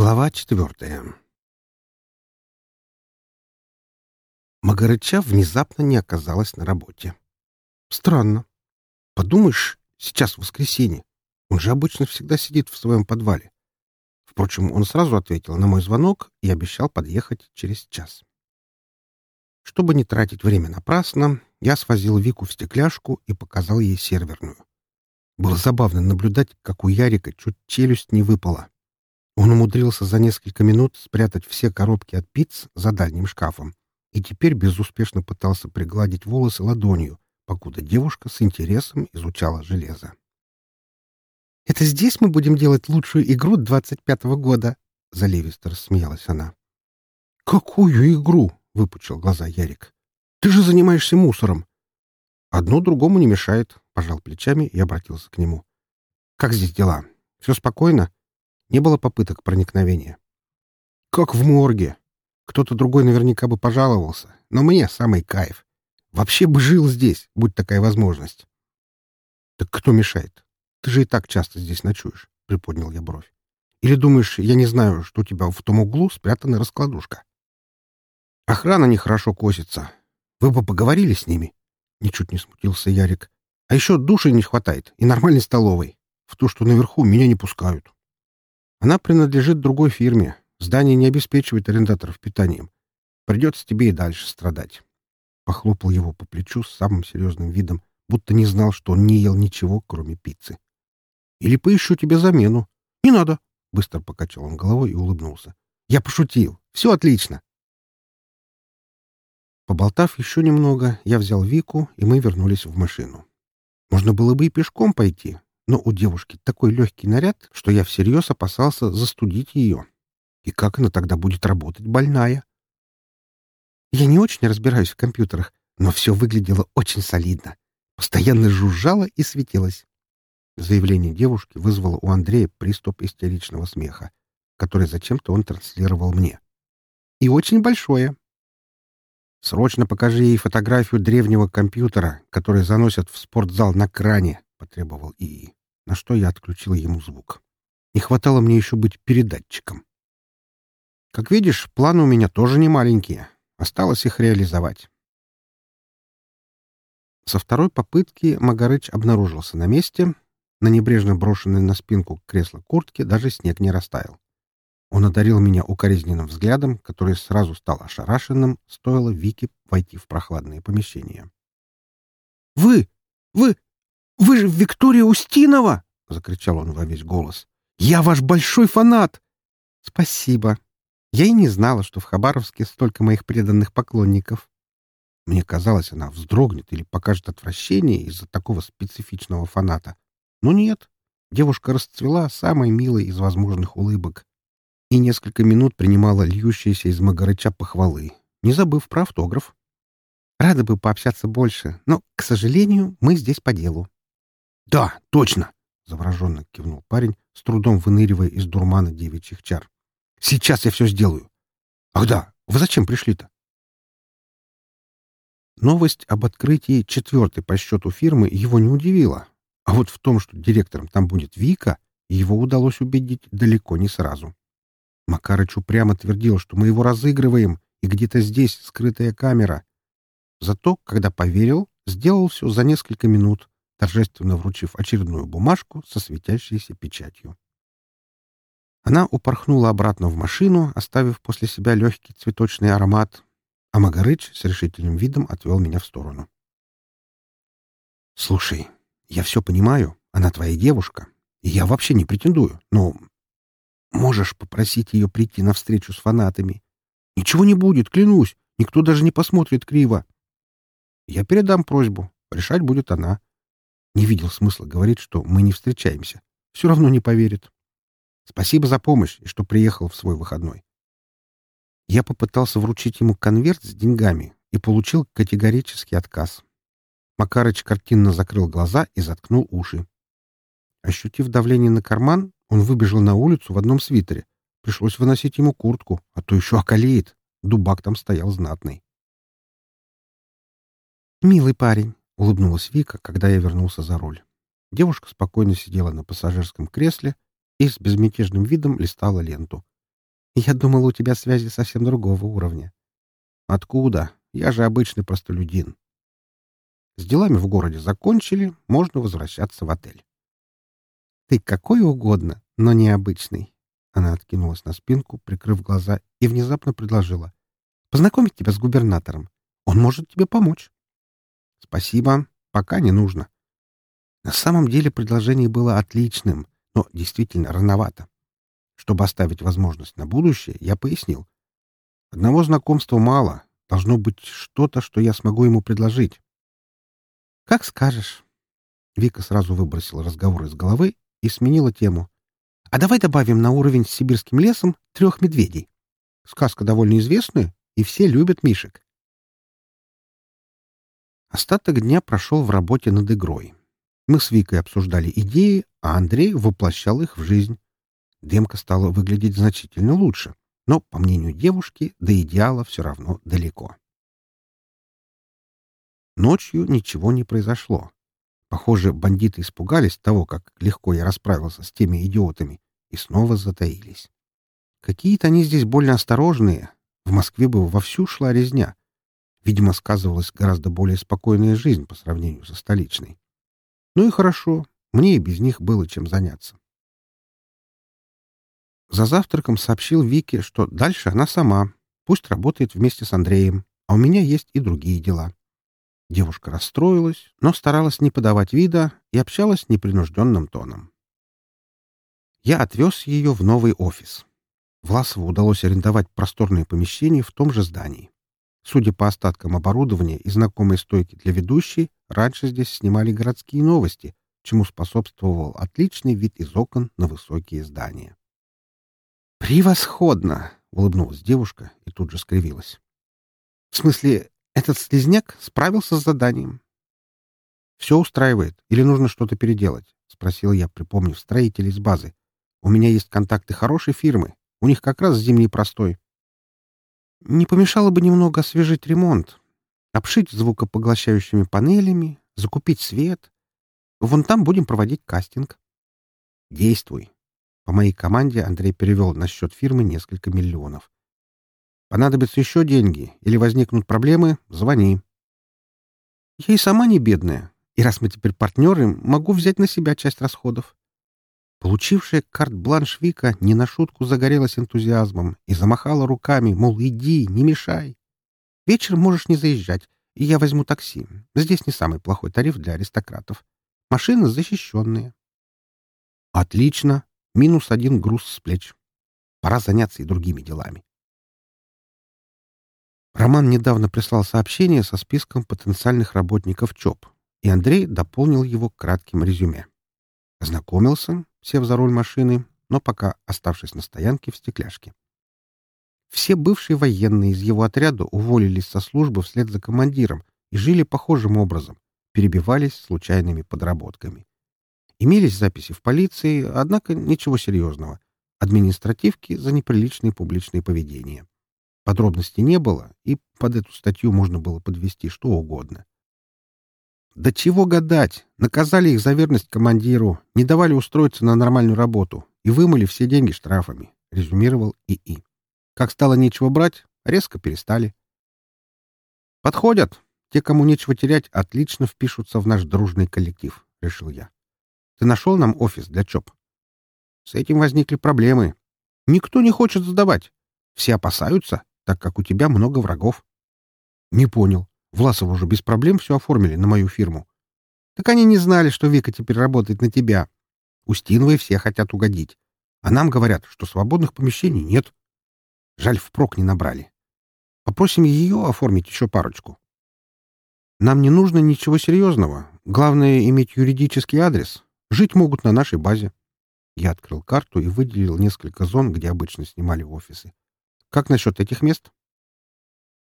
Глава четвертая Магарыча внезапно не оказалась на работе. Странно. Подумаешь, сейчас воскресенье. Он же обычно всегда сидит в своем подвале. Впрочем, он сразу ответил на мой звонок и обещал подъехать через час. Чтобы не тратить время напрасно, я свозил Вику в стекляшку и показал ей серверную. Было забавно наблюдать, как у Ярика чуть челюсть не выпала. Он умудрился за несколько минут спрятать все коробки от пиц за дальним шкафом и теперь безуспешно пытался пригладить волосы ладонью, покуда девушка с интересом изучала железо. «Это здесь мы будем делать лучшую игру двадцать пятого года?» — заливисто рассмеялась она. «Какую игру?» — выпучил глаза Ярик. «Ты же занимаешься мусором!» «Одно другому не мешает», — пожал плечами и обратился к нему. «Как здесь дела? Все спокойно?» Не было попыток проникновения. «Как в морге. Кто-то другой наверняка бы пожаловался, но мне самый кайф. Вообще бы жил здесь, будь такая возможность». «Так кто мешает? Ты же и так часто здесь ночуешь», — приподнял я бровь. «Или думаешь, я не знаю, что у тебя в том углу спрятана раскладушка?» «Охрана нехорошо косится. Вы бы поговорили с ними?» Ничуть не смутился Ярик. «А еще души не хватает и нормальной столовой. В ту, что наверху, меня не пускают». Она принадлежит другой фирме. Здание не обеспечивает арендаторов питанием. Придется тебе и дальше страдать. Похлопал его по плечу с самым серьезным видом, будто не знал, что он не ел ничего, кроме пиццы. Или поищу тебе замену. Не надо. Быстро покачал он головой и улыбнулся. Я пошутил. Все отлично. Поболтав еще немного, я взял Вику, и мы вернулись в машину. Можно было бы и пешком пойти, но у девушки такой легкий наряд, что я всерьез опасался застудить ее. И как она тогда будет работать, больная? Я не очень разбираюсь в компьютерах, но все выглядело очень солидно. Постоянно жужжало и светилось. Заявление девушки вызвало у Андрея приступ истеричного смеха, который зачем-то он транслировал мне. И очень большое. Срочно покажи ей фотографию древнего компьютера, который заносят в спортзал на кране, — потребовал ИИ на что я отключил ему звук. Не хватало мне еще быть передатчиком. Как видишь, планы у меня тоже не маленькие. Осталось их реализовать. Со второй попытки Магарыч обнаружился на месте. На небрежно брошенной на спинку кресла куртки даже снег не растаял. Он одарил меня укоризненным взглядом, который сразу стал ошарашенным, стоило Вике войти в прохладное помещение. «Вы! Вы! Вы же Виктория Устинова!» — закричал он во весь голос. «Я ваш большой фанат!» «Спасибо. Я и не знала, что в Хабаровске столько моих преданных поклонников». Мне казалось, она вздрогнет или покажет отвращение из-за такого специфичного фаната. Но нет. Девушка расцвела самой милой из возможных улыбок и несколько минут принимала льющиеся из Магарыча похвалы, не забыв про автограф. Рада бы пообщаться больше, но, к сожалению, мы здесь по делу. «Да, точно!» — завороженно кивнул парень, с трудом выныривая из дурмана девичьих чар. «Сейчас я все сделаю!» «Ах да, вы зачем пришли-то?» Новость об открытии четвертой по счету фирмы его не удивила. А вот в том, что директором там будет Вика, его удалось убедить далеко не сразу. Макарыч упрямо твердил, что мы его разыгрываем, и где-то здесь скрытая камера. Зато, когда поверил, сделал все за несколько минут, торжественно вручив очередную бумажку со светящейся печатью. Она упорхнула обратно в машину, оставив после себя легкий цветочный аромат, а Магарыч с решительным видом отвел меня в сторону. «Слушай, я все понимаю, она твоя девушка, и я вообще не претендую, но можешь попросить ее прийти на встречу с фанатами. Ничего не будет, клянусь, никто даже не посмотрит криво. Я передам просьбу, решать будет она. Не видел смысла говорить, что мы не встречаемся. Все равно не поверит. Спасибо за помощь и что приехал в свой выходной. Я попытался вручить ему конверт с деньгами и получил категорический отказ. Макарыч картинно закрыл глаза и заткнул уши. Ощутив давление на карман, он выбежал на улицу в одном свитере. Пришлось выносить ему куртку, а то еще околеет. Дубак там стоял знатный. «Милый парень», — улыбнулась Вика, когда я вернулся за руль. Девушка спокойно сидела на пассажирском кресле и с безмятежным видом листала ленту. Я думала, у тебя связи совсем другого уровня. Откуда? Я же обычный простолюдин. С делами в городе закончили, можно возвращаться в отель. Ты какой угодно, но необычный. Она откинулась на спинку, прикрыв глаза, и внезапно предложила. Познакомить тебя с губернатором. Он может тебе помочь. Спасибо. Пока не нужно. На самом деле предложение было отличным, но действительно рановато. Чтобы оставить возможность на будущее, я пояснил. Одного знакомства мало. Должно быть что-то, что я смогу ему предложить. «Как скажешь». Вика сразу выбросила разговор из головы и сменила тему. «А давай добавим на уровень с сибирским лесом трех медведей. Сказка довольно известная, и все любят мишек». Остаток дня прошел в работе над игрой. Мы с Викой обсуждали идеи, а Андрей воплощал их в жизнь. Демка стала выглядеть значительно лучше, но, по мнению девушки, до идеала все равно далеко. Ночью ничего не произошло. Похоже, бандиты испугались того, как легко я расправился с теми идиотами, и снова затаились. Какие-то они здесь больно осторожные. В Москве бы вовсю шла резня. Видимо, сказывалась гораздо более спокойная жизнь по сравнению со столичной. Ну и хорошо, мне и без них было чем заняться. За завтраком сообщил Вике, что дальше она сама. Пусть работает вместе с Андреем, а у меня есть и другие дела. Девушка расстроилась, но старалась не подавать вида и общалась непринужденным тоном. Я отвез ее в новый офис. Власову удалось арендовать просторное помещение в том же здании. Судя по остаткам оборудования и знакомой стойки для ведущей, раньше здесь снимали городские новости, чему способствовал отличный вид из окон на высокие здания. «Превосходно!» — улыбнулась девушка и тут же скривилась. «В смысле, этот слезняк справился с заданием?» «Все устраивает или нужно что-то переделать?» — спросил я, припомнив строителей с базы. «У меня есть контакты хорошей фирмы. У них как раз зимний простой». «Не помешало бы немного освежить ремонт, обшить звукопоглощающими панелями, закупить свет. Вон там будем проводить кастинг». «Действуй», по моей команде Андрей перевел на счет фирмы несколько миллионов. Понадобятся еще деньги или возникнут проблемы — звони. Я и сама не бедная, и раз мы теперь партнеры, могу взять на себя часть расходов. Получившая карт-бланш Вика не на шутку загорелась энтузиазмом и замахала руками, мол, иди, не мешай. Вечером можешь не заезжать, и я возьму такси. Здесь не самый плохой тариф для аристократов. Машины защищенные. Отлично. Минус один груз с плеч. Пора заняться и другими делами. Роман недавно прислал сообщение со списком потенциальных работников ЧОП, и Андрей дополнил его кратким резюме. Ознакомился, сев за руль машины, но пока оставшись на стоянке в стекляшке. Все бывшие военные из его отряда уволились со службы вслед за командиром и жили похожим образом, перебивались случайными подработками. Имелись записи в полиции, однако ничего серьезного. Административки за неприличное публичное поведение. Подробностей не было, и под эту статью можно было подвести что угодно. Да чего гадать! Наказали их за верность командиру, не давали устроиться на нормальную работу и вымыли все деньги штрафами, резюмировал ИИ. Как стало нечего брать, резко перестали. Подходят. Те, кому нечего терять, отлично впишутся в наш дружный коллектив, решил я. Ты нашел нам офис для ЧОП? С этим возникли проблемы. Никто не хочет сдавать. Все опасаются, так как у тебя много врагов. Не понял. Власов уже без проблем все оформили на мою фирму. Так они не знали, что Вика теперь работает на тебя. Устиновые все хотят угодить. А нам говорят, что свободных помещений нет. Жаль, впрок не набрали. Попросим ее оформить еще парочку. Нам не нужно ничего серьезного. Главное — иметь юридический адрес. Жить могут на нашей базе. Я открыл карту и выделил несколько зон, где обычно снимали офисы. Как насчет этих мест?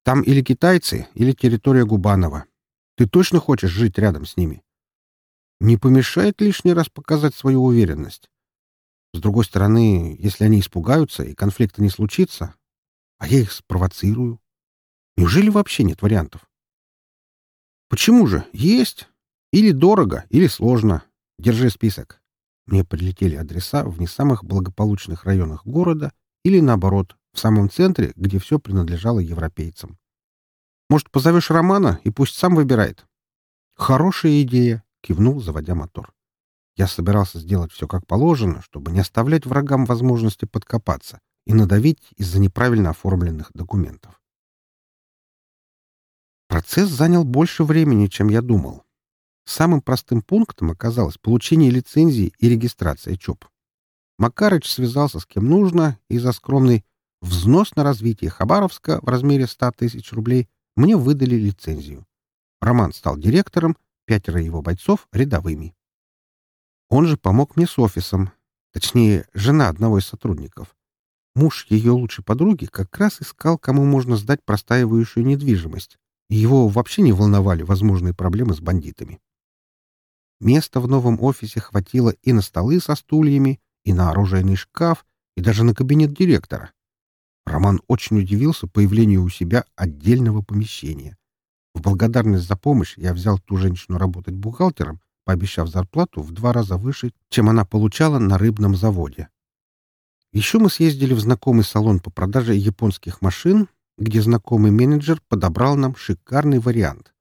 Там или китайцы, или территория Губанова. Ты точно хочешь жить рядом с ними? Не помешает лишний раз показать свою уверенность. С другой стороны, если они испугаются и конфликта не случится, а я их спровоцирую, неужели вообще нет вариантов? Почему же? Есть. Или дорого, или сложно. Держи список. Мне прилетели адреса в не самых благополучных районах города или, наоборот, в самом центре, где все принадлежало европейцам. Может, позовешь Романа, и пусть сам выбирает? Хорошая идея, кивнул, заводя мотор. Я собирался сделать все как положено, чтобы не оставлять врагам возможности подкопаться и надавить из-за неправильно оформленных документов. Процесс занял больше времени, чем я думал. Самым простым пунктом оказалось получение лицензии и регистрация ЧОП. Макарыч связался с кем нужно, и за скромный взнос на развитие Хабаровска в размере 100 тысяч рублей мне выдали лицензию. Роман стал директором, пятеро его бойцов — рядовыми. Он же помог мне с офисом, точнее, жена одного из сотрудников. Муж ее лучшей подруги как раз искал, кому можно сдать простаивающую недвижимость, и его вообще не волновали возможные проблемы с бандитами. Места в новом офисе хватило и на столы со стульями, и на оружейный шкаф, и даже на кабинет директора. Роман очень удивился появлению у себя отдельного помещения. В благодарность за помощь я взял ту женщину работать бухгалтером, пообещав зарплату в два раза выше, чем она получала на рыбном заводе. Еще мы съездили в знакомый салон по продаже японских машин, где знакомый менеджер подобрал нам шикарный вариант.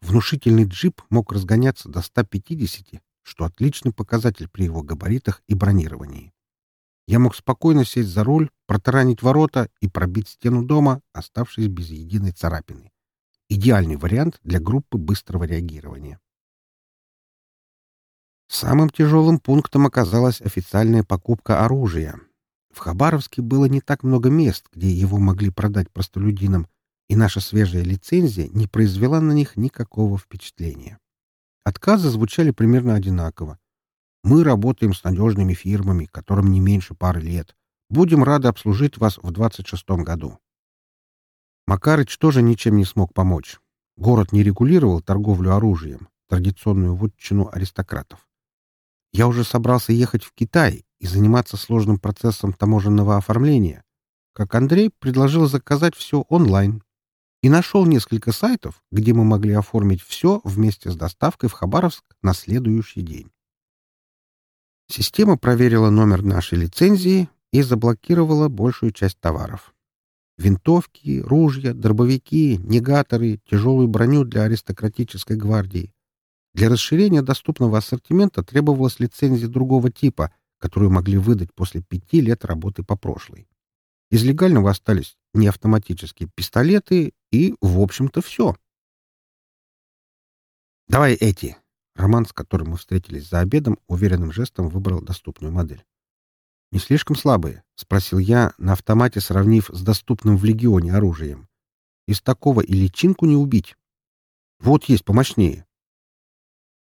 Внушительный джип мог разгоняться до 150, что отличный показатель при его габаритах и бронировании. Я мог спокойно сесть за руль, протаранить ворота и пробить стену дома, оставшись без единой царапины. Идеальный вариант для группы быстрого реагирования. Самым тяжелым пунктом оказалась официальная покупка оружия. В Хабаровске было не так много мест, где его могли продать простолюдинам, и наша свежая лицензия не произвела на них никакого впечатления. Отказы звучали примерно одинаково. Мы работаем с надежными фирмами, которым не меньше пары лет. Будем рады обслужить вас в 26-м году. Макарыч тоже ничем не смог помочь. Город не регулировал торговлю оружием, традиционную вотчину аристократов. Я уже собрался ехать в Китай и заниматься сложным процессом таможенного оформления, как Андрей предложил заказать все онлайн и нашел несколько сайтов, где мы могли оформить все вместе с доставкой в Хабаровск на следующий день. Система проверила номер нашей лицензии и заблокировала большую часть товаров. Винтовки, ружья, дробовики, негаторы, тяжелую броню для аристократической гвардии. Для расширения доступного ассортимента требовалась лицензия другого типа, которую могли выдать после пяти лет работы по прошлой. Из легального остались неавтоматические пистолеты и, в общем-то, все. «Давай эти!» Роман, с которым мы встретились за обедом, уверенным жестом выбрал доступную модель. «Не слишком слабые?» — спросил я, на автомате сравнив с доступным в Легионе оружием. «Из такого и личинку не убить. Вот есть помощнее».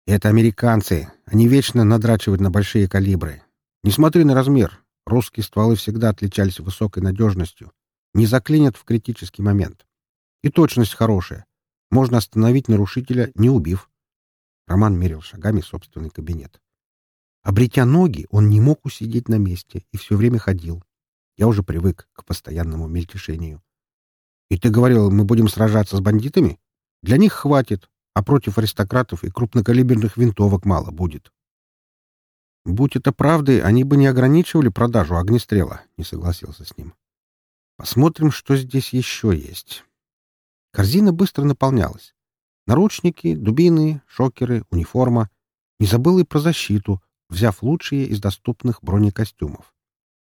«Это американцы. Они вечно надрачивают на большие калибры. Не смотри на размер. Русские стволы всегда отличались высокой надежностью. Не заклинят в критический момент. И точность хорошая. Можно остановить нарушителя, не убив. Роман мерил шагами собственный кабинет. Обретя ноги, он не мог усидеть на месте и все время ходил. Я уже привык к постоянному мельтешению. «И ты говорил, мы будем сражаться с бандитами? Для них хватит, а против аристократов и крупнокалиберных винтовок мало будет». «Будь это правдой, они бы не ограничивали продажу огнестрела», — не согласился с ним. «Посмотрим, что здесь еще есть». Корзина быстро наполнялась. Наручники, дубины, шокеры, униформа. Не забыл и про защиту, взяв лучшие из доступных бронекостюмов.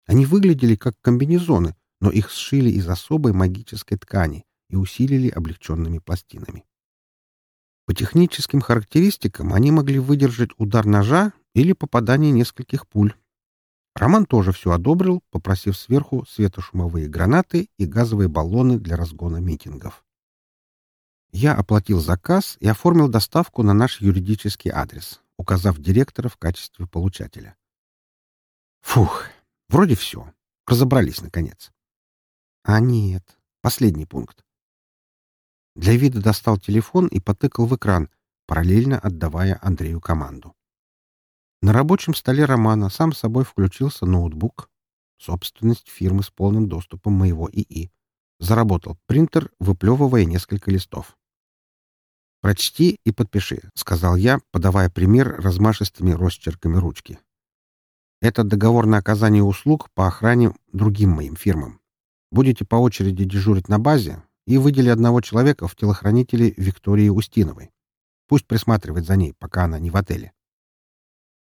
Они выглядели как комбинезоны, но их сшили из особой магической ткани и усилили облегченными пластинами. По техническим характеристикам они могли выдержать удар ножа или попадание нескольких пуль. Роман тоже все одобрил, попросив сверху светошумовые гранаты и газовые баллоны для разгона митингов. Я оплатил заказ и оформил доставку на наш юридический адрес, указав директора в качестве получателя. Фух, вроде все. Разобрались, наконец. А нет, последний пункт. Для вида достал телефон и потыкал в экран, параллельно отдавая Андрею команду. На рабочем столе Романа сам собой включился ноутбук, собственность фирмы с полным доступом моего ИИ. Заработал принтер, выплевывая несколько листов. «Прочти и подпиши», — сказал я, подавая пример размашистыми росчерками ручки. «Это договор на оказание услуг по охране другим моим фирмам. Будете по очереди дежурить на базе и выдели одного человека в телохранители Виктории Устиновой. Пусть присматривает за ней, пока она не в отеле.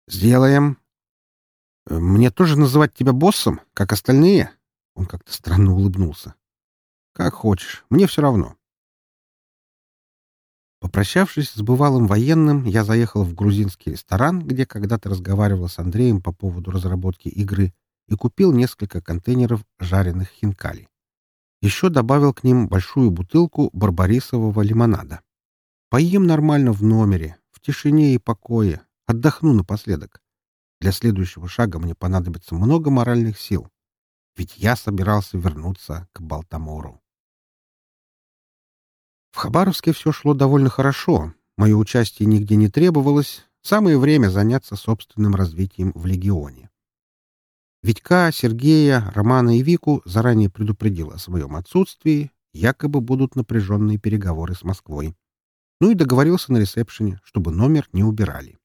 Сделаем. Мне тоже называть тебя боссом, как остальные? Он как-то странно улыбнулся. Как хочешь, мне все равно. Попрощавшись с бывалым военным, я заехал в грузинский ресторан, где когда-то разговаривал с Андреем по поводу разработки игры, и купил несколько контейнеров жареных хинкали. Еще добавил к ним большую бутылку барбарисового лимонада. Поем нормально в номере, в тишине и покое, отдохну напоследок. Для следующего шага мне понадобится много моральных сил, ведь я собирался вернуться к Балтамору. В Хабаровске все шло довольно хорошо. Мое участие нигде не требовалось. Самое время заняться собственным развитием в Легионе. Витька, Сергея, Романа и Вику заранее предупредил о своем отсутствии, якобы будут напряженные переговоры с Москвой. Ну и договорился на ресепшене, чтобы номер не убирали.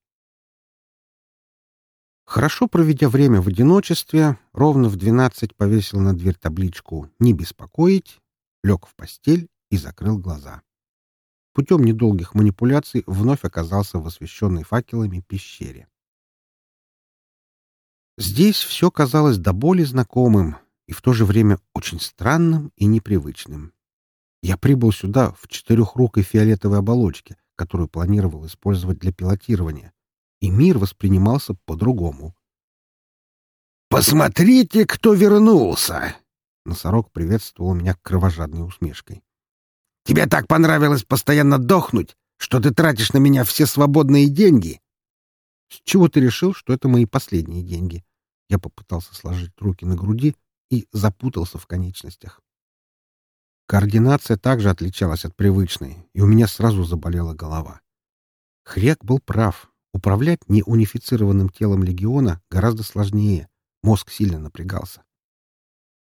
Хорошо проведя время в одиночестве, ровно в двенадцать повесил на дверь табличку «Не беспокоить», лег в постель и закрыл глаза. Путем недолгих манипуляций вновь оказался в освещенной факелами пещере. Здесь все казалось до боли знакомым и в то же время очень странным и непривычным. Я прибыл сюда в четырехрукой фиолетовой оболочке, которую планировал использовать для пилотирования, и мир воспринимался по-другому. «Посмотрите, кто вернулся!» Носорог приветствовал меня кровожадной усмешкой. Тебе так понравилось постоянно дохнуть, что ты тратишь на меня все свободные деньги?» «С чего ты решил, что это мои последние деньги?» Я попытался сложить руки на груди и запутался в конечностях. Координация также отличалась от привычной, и у меня сразу заболела голова. Хрек был прав. Управлять неунифицированным телом легиона гораздо сложнее. Мозг сильно напрягался.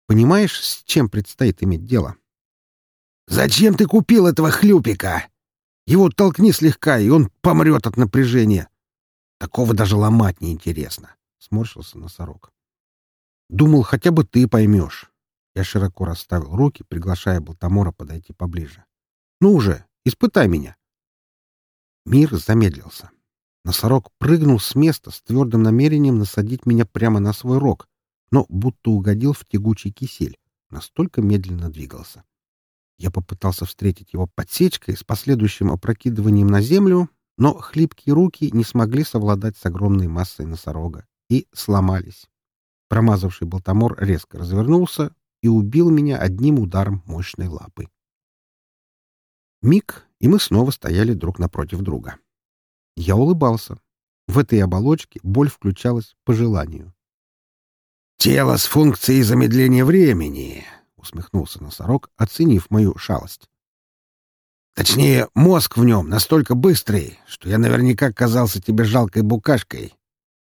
Понимаешь, с чем предстоит иметь дело? «Зачем ты купил этого хлюпика? Его толкни слегка, и он помрет от напряжения. Такого даже ломать неинтересно», — сморщился носорог. «Думал, хотя бы ты поймешь». Я широко расставил руки, приглашая Балтамора подойти поближе. «Ну уже, испытай меня». Мир замедлился. Носорог прыгнул с места с твердым намерением насадить меня прямо на свой рог, но будто угодил в тягучий кисель, настолько медленно двигался. Я попытался встретить его подсечкой с последующим опрокидыванием на землю, но хлипкие руки не смогли совладать с огромной массой носорога и сломались. Промазавший болтомор резко развернулся и убил меня одним ударом мощной лапы. Миг, и мы снова стояли друг напротив друга. Я улыбался. В этой оболочке боль включалась по желанию. «Тело с функцией замедления времени усмехнулся носорог, оценив мою шалость. Точнее, мозг в нем настолько быстрый, что я наверняка казался тебе жалкой букашкой.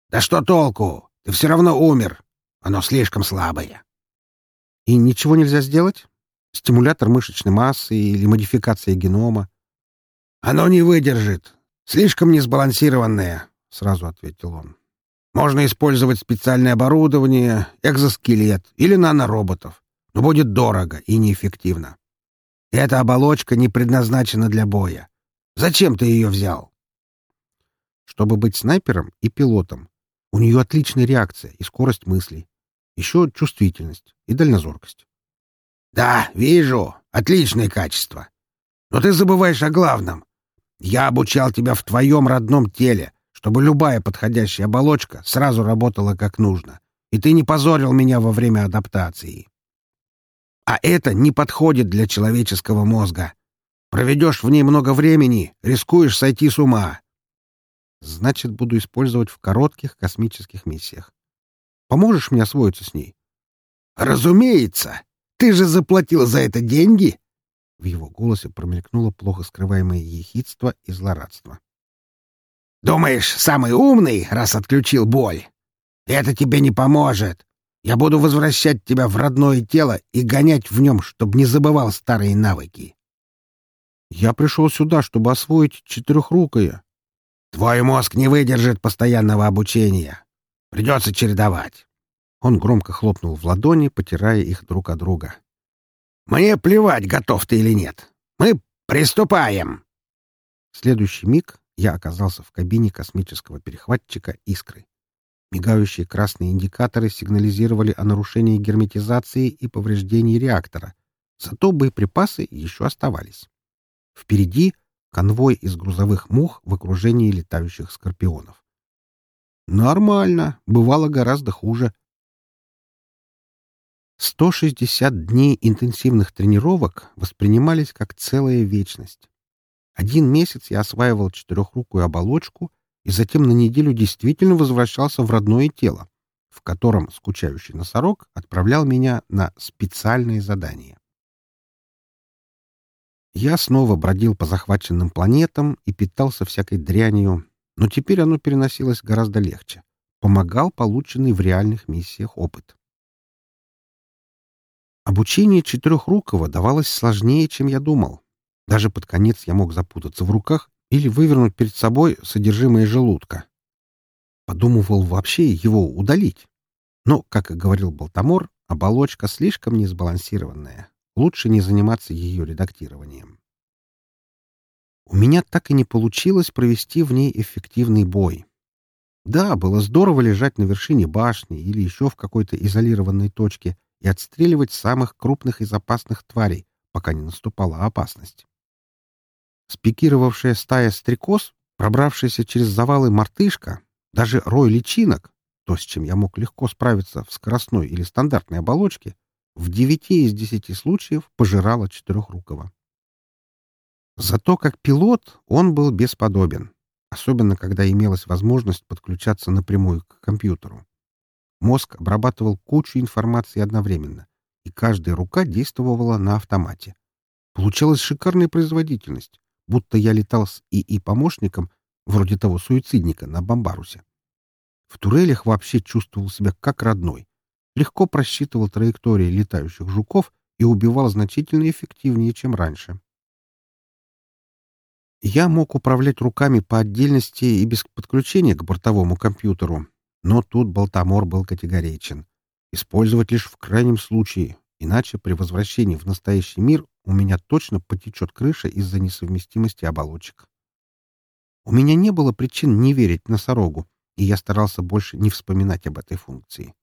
Да что толку? Ты все равно умер. Оно слишком слабое. И ничего нельзя сделать? Стимулятор мышечной массы или модификация генома? Оно не выдержит. Слишком несбалансированное, — сразу ответил он. Можно использовать специальное оборудование, экзоскелет или нанороботов но будет дорого и неэффективно. Эта оболочка не предназначена для боя. Зачем ты ее взял? Чтобы быть снайпером и пилотом. У нее отличная реакция и скорость мыслей. Еще чувствительность и дальнозоркость. Да, вижу. Отличные качества. Но ты забываешь о главном. Я обучал тебя в твоем родном теле, чтобы любая подходящая оболочка сразу работала как нужно, и ты не позорил меня во время адаптации. А это не подходит для человеческого мозга. Проведешь в ней много времени, рискуешь сойти с ума. Значит, буду использовать в коротких космических миссиях. Поможешь мне освоиться с ней? Разумеется. Ты же заплатил за это деньги. В его голосе промелькнуло плохо скрываемое ехидство и злорадство. Думаешь, самый умный, раз отключил боль? Это тебе не поможет. Я буду возвращать тебя в родное тело и гонять в нем, чтобы не забывал старые навыки. Я пришел сюда, чтобы освоить четырехрукое. Твой мозг не выдержит постоянного обучения. Придется чередовать. Он громко хлопнул в ладони, потирая их друг от друга, Мне плевать, готов ты или нет. Мы приступаем!» В следующий миг я оказался в кабине космического перехватчика «Искры». Мигающие красные индикаторы сигнализировали о нарушении герметизации и повреждении реактора. Зато боеприпасы еще оставались. Впереди конвой из грузовых мух в окружении летающих скорпионов. Нормально, бывало гораздо хуже. 160 дней интенсивных тренировок воспринимались как целая вечность. Один месяц я осваивал четырехрукую оболочку и затем на неделю действительно возвращался в родное тело, в котором скучающий носорог отправлял меня на специальные задания. Я снова бродил по захваченным планетам и питался всякой дрянью, но теперь оно переносилось гораздо легче. Помогал полученный в реальных миссиях опыт. Обучение четырехрукого давалось сложнее, чем я думал. Даже под конец я мог запутаться в руках или вывернуть перед собой содержимое желудка. Подумывал вообще его удалить. Но, как и говорил Балтамор, оболочка слишком несбалансированная. Лучше не заниматься ее редактированием. У меня так и не получилось провести в ней эффективный бой. Да, было здорово лежать на вершине башни или еще в какой-то изолированной точке и отстреливать самых крупных из опасных тварей, пока не наступала опасность. Спикировавшая стая стрекоз, пробравшаяся через завалы мартышка, даже рой личинок, то, с чем я мог легко справиться в скоростной или стандартной оболочке, в девяти из десяти случаев пожирала четырехрукого. Зато как пилот он был бесподобен, особенно когда имелась возможность подключаться напрямую к компьютеру. Мозг обрабатывал кучу информации одновременно, и каждая рука действовала на автомате. Получалась шикарная производительность, будто я летал с ИИ-помощником, вроде того суицидника на Бомбарусе. В турелях вообще чувствовал себя как родной. Легко просчитывал траектории летающих жуков и убивал значительно эффективнее, чем раньше. Я мог управлять руками по отдельности и без подключения к бортовому компьютеру, но тут Балтамор был категоричен. Использовать лишь в крайнем случае, иначе при возвращении в настоящий мир у меня точно потечет крыша из-за несовместимости оболочек. У меня не было причин не верить носорогу, и я старался больше не вспоминать об этой функции.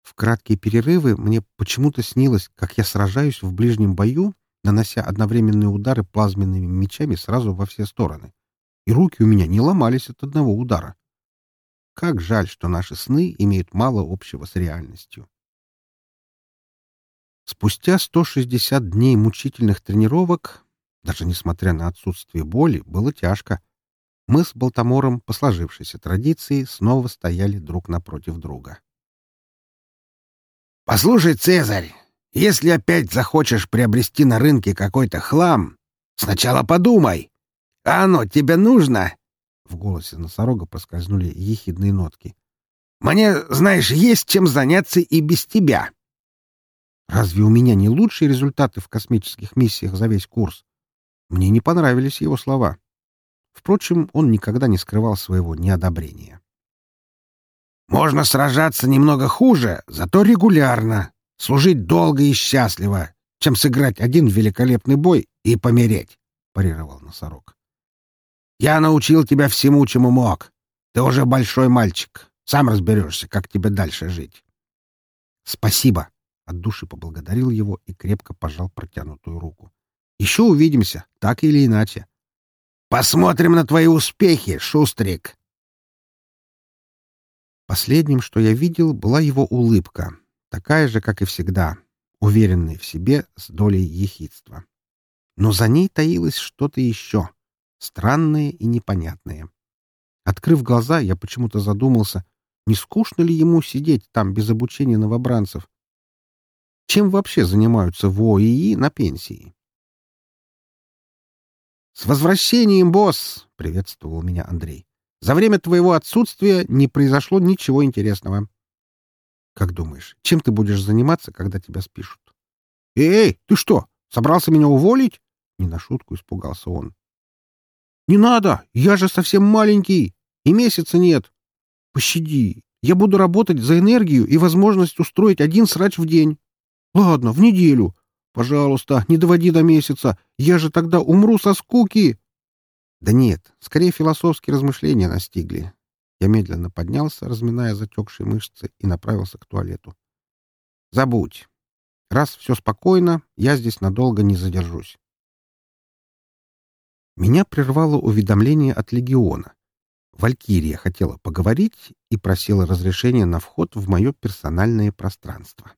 В краткие перерывы мне почему-то снилось, как я сражаюсь в ближнем бою, нанося одновременные удары плазменными мечами сразу во все стороны. И руки у меня не ломались от одного удара. Как жаль, что наши сны имеют мало общего с реальностью. Спустя 160 дней мучительных тренировок, даже несмотря на отсутствие боли, было тяжко. Мы с Балтамором, по сложившейся традиции, снова стояли друг напротив друга. «Послушай, Цезарь, если опять захочешь приобрести на рынке какой-то хлам, сначала подумай, а оно тебе нужно?» В голосе носорога проскользнули ехидные нотки. «Мне, знаешь, есть чем заняться и без тебя». «Разве у меня не лучшие результаты в космических миссиях за весь курс?» Мне не понравились его слова. Впрочем, он никогда не скрывал своего неодобрения. «Можно сражаться немного хуже, зато регулярно, служить долго и счастливо, чем сыграть один великолепный бой и помереть», — парировал носорог. Я научил тебя всему, чему мог. Ты уже большой мальчик. Сам разберешься, как тебе дальше жить. Спасибо. От души поблагодарил его и крепко пожал протянутую руку. Еще увидимся, так или иначе. Посмотрим на твои успехи, Шустрик. Последним, что я видел, была его улыбка, такая же, как и всегда, уверенная в себе с долей ехидства. Но за ней таилось что-то еще — странное и непонятное. Открыв глаза, я почему-то задумался, не скучно ли ему сидеть там без обучения новобранцев? Чем вообще занимаются в ОИИ на пенсии? «С возвращением, босс!» — приветствовал меня Андрей. «За время твоего отсутствия не произошло ничего интересного». «Как думаешь, чем ты будешь заниматься, когда тебя спишут?» «Эй, ты что, собрался меня уволить?» Не на шутку испугался он. «Не надо! Я же совсем маленький! И месяца нет! Пощади! Я буду работать за энергию и возможность устроить один срач в день. Ладно, в неделю. Пожалуйста, не доводи до месяца. Я же тогда умру со скуки. Да нет, скорее философские размышления настигли. Я медленно поднялся, разминая затекшие мышцы, и направился к туалету. Забудь. Раз все спокойно, я здесь надолго не задержусь. Меня прервало уведомление от легиона. Валькирия хотела поговорить и просила разрешения на вход в мое персональное пространство.